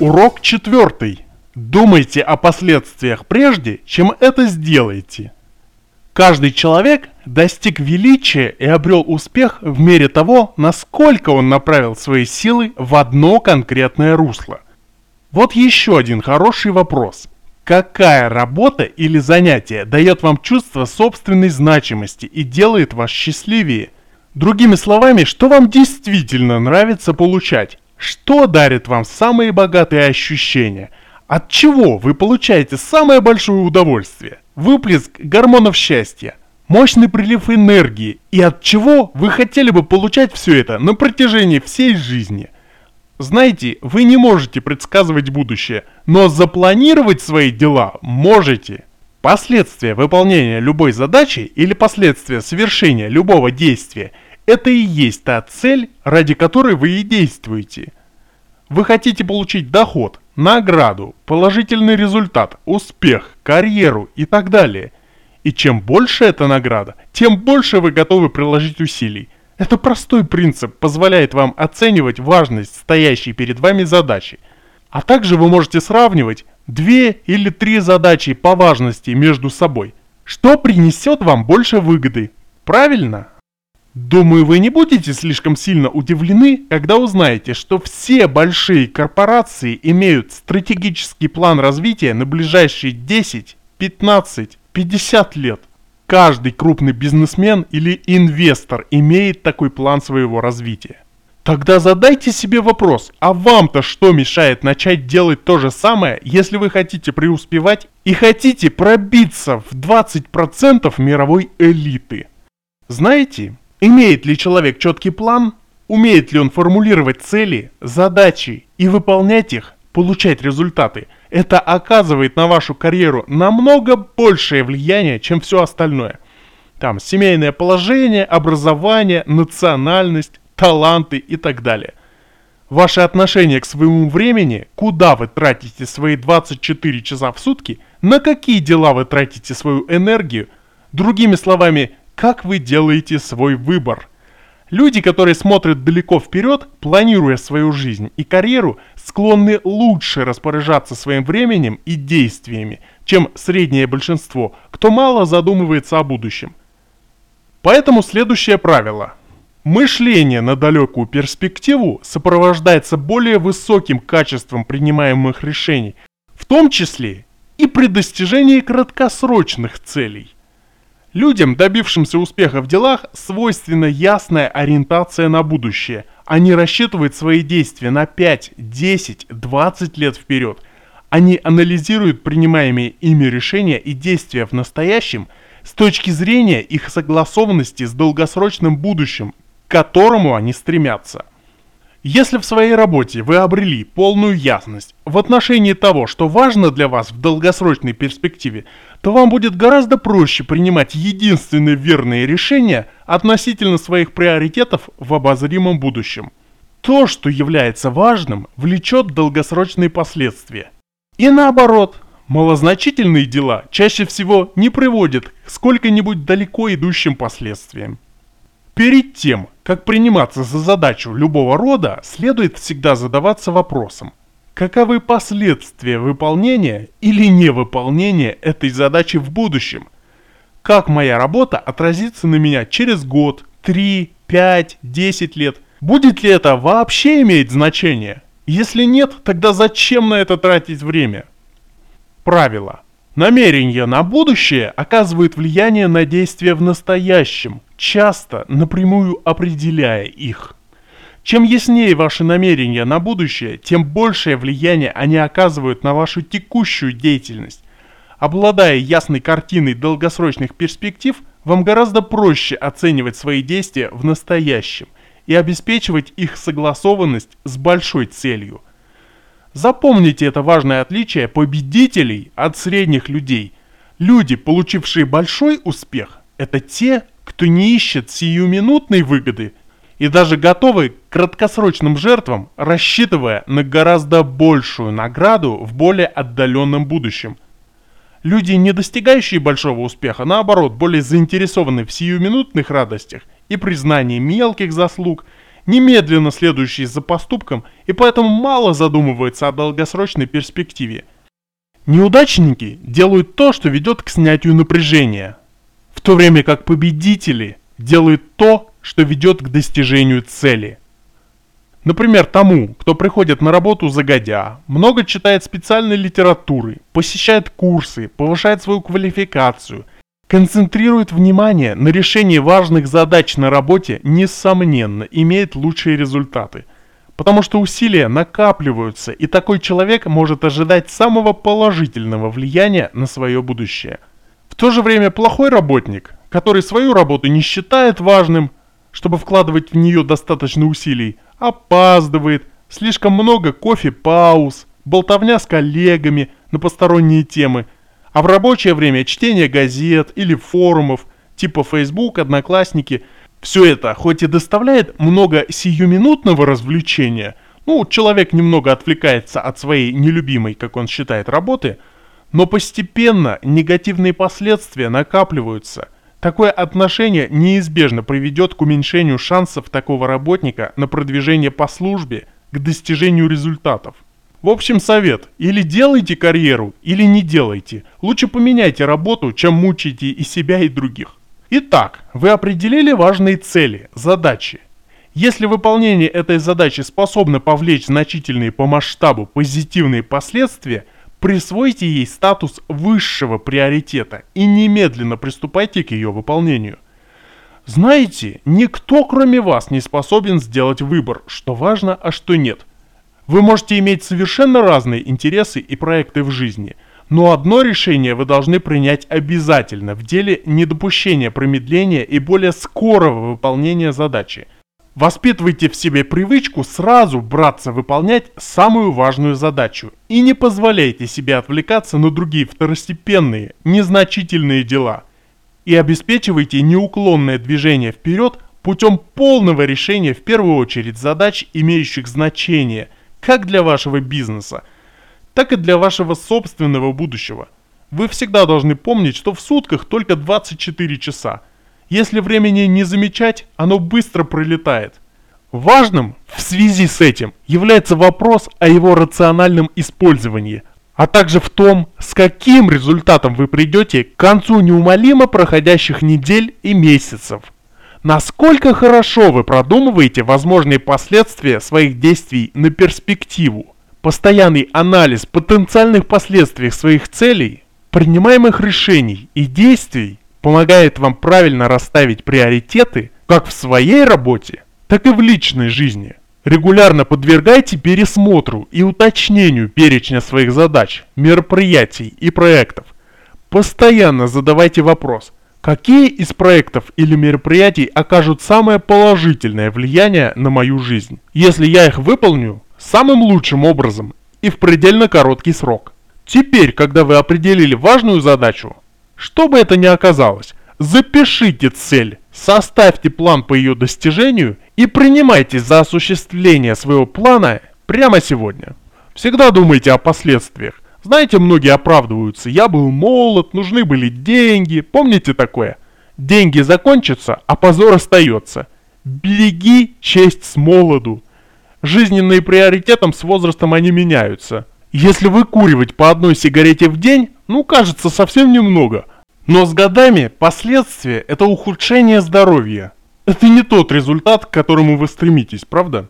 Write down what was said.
Урок четвертый. Думайте о последствиях прежде, чем это сделаете. Каждый человек достиг величия и обрел успех в мере того, насколько он направил свои силы в одно конкретное русло. Вот еще один хороший вопрос. Какая работа или занятие дает вам чувство собственной значимости и делает вас счастливее? Другими словами, что вам действительно нравится получать? Что дарит вам самые богатые ощущения? От чего вы получаете самое большое удовольствие? Выплеск гормонов счастья, мощный прилив энергии и от чего вы хотели бы получать все это на протяжении всей жизни? Знаете, вы не можете предсказывать будущее, но запланировать свои дела можете. Последствия выполнения любой задачи или последствия совершения любого действия – это и есть та цель, ради которой вы и действуете. Вы хотите получить доход, награду, положительный результат, успех, карьеру и так далее. И чем больше эта награда, тем больше вы готовы приложить усилий. Это простой принцип позволяет вам оценивать важность стоящей перед вами задачи. А также вы можете сравнивать две или три задачи по важности между собой. Что принесет вам больше выгоды? Правильно? Думаю, вы не будете слишком сильно удивлены, когда узнаете, что все большие корпорации имеют стратегический план развития на ближайшие 10, 15, 50 лет. Каждый крупный бизнесмен или инвестор имеет такой план своего развития. Тогда задайте себе вопрос, а вам-то что мешает начать делать то же самое, если вы хотите преуспевать и хотите пробиться в 20% мировой элиты? Знаете, Имеет ли человек четкий план? Умеет ли он формулировать цели, задачи и выполнять их, получать результаты? Это оказывает на вашу карьеру намного большее влияние, чем все остальное. Там семейное положение, образование, национальность, таланты и так далее. Ваше отношение к своему времени, куда вы тратите свои 24 часа в сутки, на какие дела вы тратите свою энергию, другими словами, как вы делаете свой выбор. Люди, которые смотрят далеко вперед, планируя свою жизнь и карьеру, склонны лучше распоряжаться своим временем и действиями, чем среднее большинство, кто мало задумывается о будущем. Поэтому следующее правило. Мышление на далекую перспективу сопровождается более высоким качеством принимаемых решений, в том числе и при достижении краткосрочных целей. Людям, добившимся успеха в делах, свойственна ясная ориентация на будущее. Они рассчитывают свои действия на 5, 10, 20 лет вперед. Они анализируют принимаемые ими решения и действия в настоящем с точки зрения их согласованности с долгосрочным будущим, к которому они стремятся. Если в своей работе вы обрели полную ясность в отношении того, что важно для вас в долгосрочной перспективе, то вам будет гораздо проще принимать единственные верные решения относительно своих приоритетов в обозримом будущем. То, что является важным, влечет долгосрочные последствия. И наоборот, малозначительные дела чаще всего не приводят к сколько-нибудь далеко идущим последствиям. Перед тем, как приниматься за задачу любого рода, следует всегда задаваться вопросом, каковы последствия выполнения или невыполнения этой задачи в будущем? Как моя работа отразится на меня через год, 3, 5, 10 лет? Будет ли это вообще иметь значение? Если нет, тогда зачем на это тратить время? Правило. Намерения на будущее оказывают влияние на действия в настоящем, часто напрямую определяя их. Чем яснее ваши намерения на будущее, тем большее влияние они оказывают на вашу текущую деятельность. Обладая ясной картиной долгосрочных перспектив, вам гораздо проще оценивать свои действия в настоящем и обеспечивать их согласованность с большой целью – Запомните это важное отличие победителей от средних людей. Люди, получившие большой успех, это те, кто не ищет сиюминутной выгоды и даже готовы к краткосрочным жертвам, рассчитывая на гораздо большую награду в более отдаленном будущем. Люди, не достигающие большого успеха, наоборот, более заинтересованы в сиюминутных радостях и признании мелких заслуг, немедленно следующий за поступком и поэтому мало задумывается о долгосрочной перспективе. Неудачники делают то, что ведет к снятию напряжения, в то время как победители делают то, что ведет к достижению цели. Например, тому, кто приходит на работу загодя, много читает специальной литературы, посещает курсы, повышает свою квалификацию, концентрирует внимание на решении важных задач на работе, несомненно, имеет лучшие результаты. Потому что усилия накапливаются, и такой человек может ожидать самого положительного влияния на свое будущее. В то же время плохой работник, который свою работу не считает важным, чтобы вкладывать в нее достаточно усилий, опаздывает, слишком много кофе-пауз, болтовня с коллегами на посторонние темы, а в рабочее время чтение газет или форумов типа Facebook, Одноклассники. Все это, хоть и доставляет много сиюминутного развлечения, ну, человек немного отвлекается от своей нелюбимой, как он считает, работы, но постепенно негативные последствия накапливаются – Такое отношение неизбежно приведет к уменьшению шансов такого работника на продвижение по службе, к достижению результатов. В общем, совет. Или делайте карьеру, или не делайте. Лучше поменяйте работу, чем мучайте и себя, и других. Итак, вы определили важные цели, задачи. Если выполнение этой задачи способно повлечь значительные по масштабу позитивные последствия – Присвойте ей статус высшего приоритета и немедленно приступайте к ее выполнению. Знаете, никто кроме вас не способен сделать выбор, что важно, а что нет. Вы можете иметь совершенно разные интересы и проекты в жизни, но одно решение вы должны принять обязательно в деле недопущения промедления и более скорого выполнения задачи – Воспитывайте в себе привычку сразу браться выполнять самую важную задачу и не позволяйте себе отвлекаться на другие второстепенные, незначительные дела. И обеспечивайте неуклонное движение вперед путем полного решения в первую очередь задач, имеющих значение как для вашего бизнеса, так и для вашего собственного будущего. Вы всегда должны помнить, что в сутках только 24 часа – если времени не замечать, оно быстро пролетает. Важным в связи с этим является вопрос о его рациональном использовании, а также в том, с каким результатом вы придете к концу неумолимо проходящих недель и месяцев. Насколько хорошо вы продумываете возможные последствия своих действий на перспективу. Постоянный анализ потенциальных последствий своих целей, принимаемых решений и действий помогает вам правильно расставить приоритеты как в своей работе, так и в личной жизни. Регулярно подвергайте пересмотру и уточнению перечня своих задач, мероприятий и проектов. Постоянно задавайте вопрос, какие из проектов или мероприятий окажут самое положительное влияние на мою жизнь, если я их выполню самым лучшим образом и в предельно короткий срок. Теперь, когда вы определили важную задачу, что бы это ни оказалось, запишите цель, составьте план по ее достижению и принимайтесь за осуществление своего плана прямо сегодня. Всегда думайте о последствиях. Знаете, многие оправдываются. Я был молод, нужны были деньги. Помните такое? Деньги закончатся, а позор остается. Береги честь с молоду. Жизненные приоритетом с возрастом они меняются. Если выкуривать по одной сигарете в день, ну кажется совсем немного – но с годами последствия – это ухудшение здоровья. Это не тот результат, к которому вы стремитесь, правда?